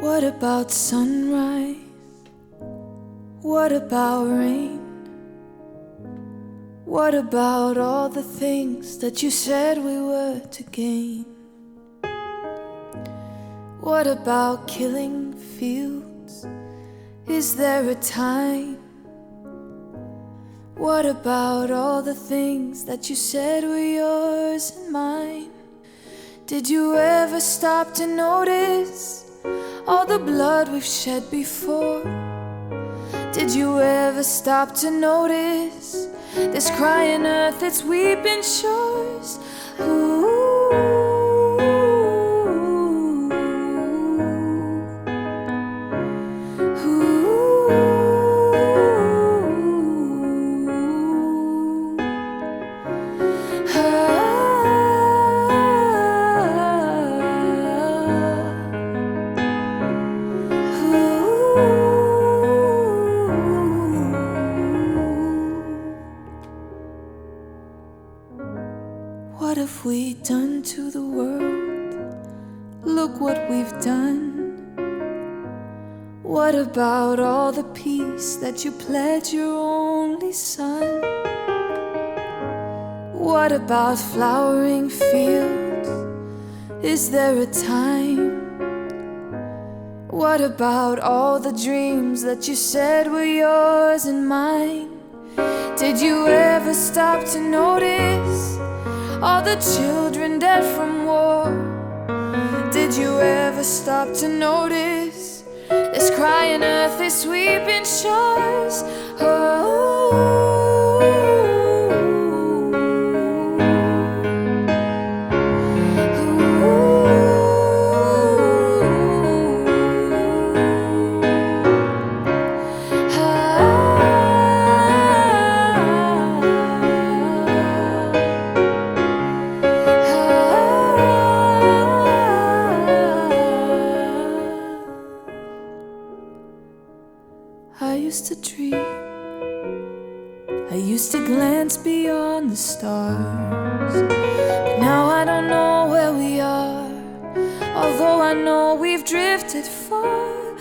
What about sunrise? What about rain? What about all the things that you said we were to gain? What about killing fields? Is there a time? What about all the things that you said were yours and mine? Did you ever stop to notice the blood we've shed before? Did you ever stop to notice this crying earth, its weeping shores? What have we done to the world? Look what we've done. What about all the peace that you pledged your only son? What about flowering fields? Is there a time? What about all the dreams that you said were yours and mine? Did you ever stop to notice all the children dead from war? Did you ever stop to notice this crying earth, this sweeping shores? I used to dream. I used to glance beyond the stars. But now I don't know where we are. Although I know we've drifted far.